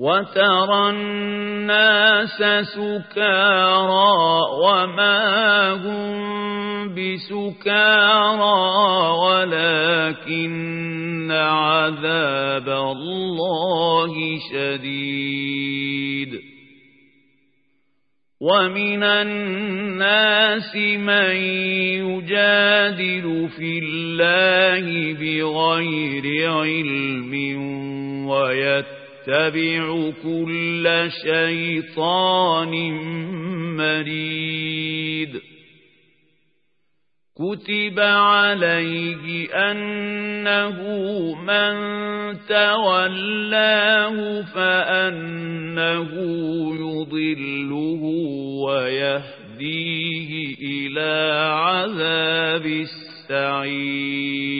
وترى الناس سكارى وما هم بسكارى ولكن عذاب الله شديد. ومن الناس من يجادل في الله بغير علم ويتبع يتبع كل شيطان مريد. كتب عليه أنه من تولاه فأنه يضله ويهديه إلى عذاب السعير.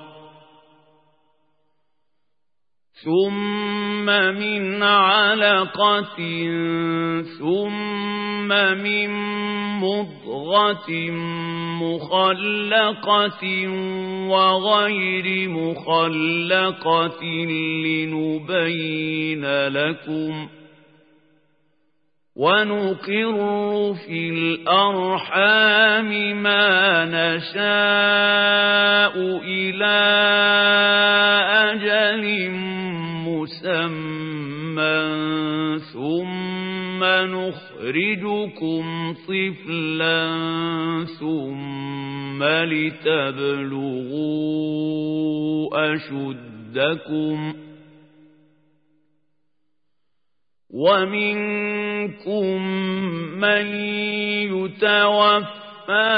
ثم من علقة ثم من مضغة مخلقة وغير مخلقة لنبين لكم ونقر في الأرحام ما نشاء إلى أجل مسمى ثم نخرجكم طفلا ثم لتبلغوا أشدكم ومنكم من يتوفى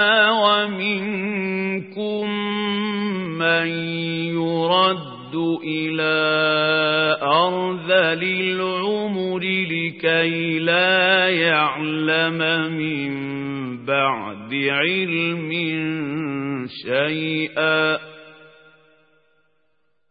ومنكم من يرد يرد إلى أرذل العمر لكي لا يعلم من بعد علم شيئا.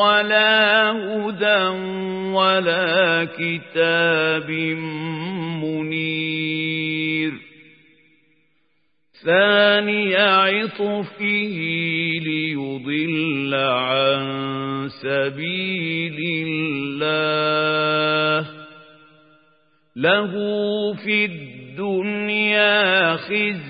ولا هدى ولا كتاب منير. ثاني عطفه ليضل عن سبيل الله. له في الدنيا خزي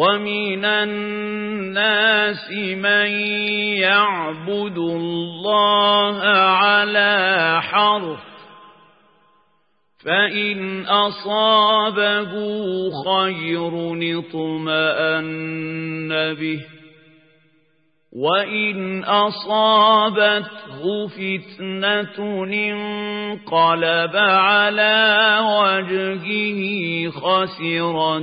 ومن الناس من يعبد الله على حرف فإن أصابه خير اطمأن به وإن أصابته فتنة انقلب على وجهه خسر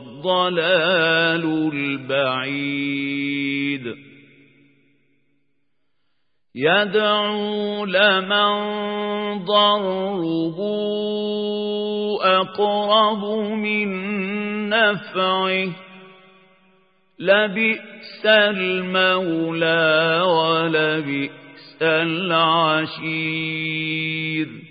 الضلال البعيد. يدعو لمن ضره أقرب من نفعه. لبئس المولى ولبئس العشير.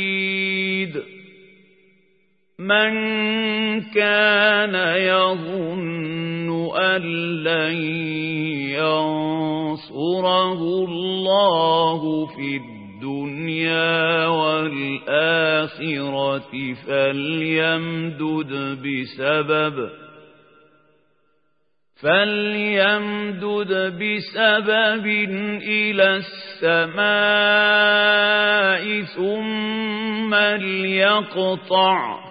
من كان يظن أن لن ينصره الله في الدنيا والآخرة فليمدد بسبب فليمدد بسبب إلى السماء ثم ليقطع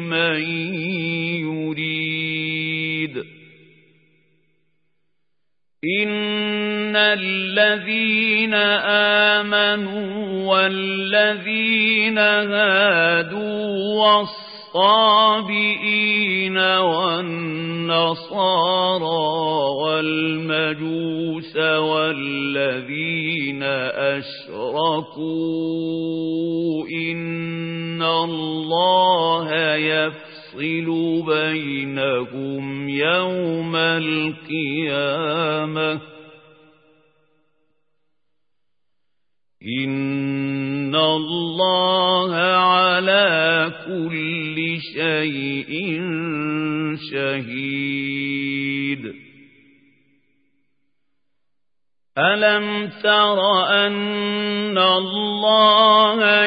من يريد. إن الذين آمنوا والذين هادوا والصابئين والنصارى والمجوس والذين أشركوا الله يفصل بينهم يوم القيامة. إن الله على كل شيء شهيد. ألم تر أن الله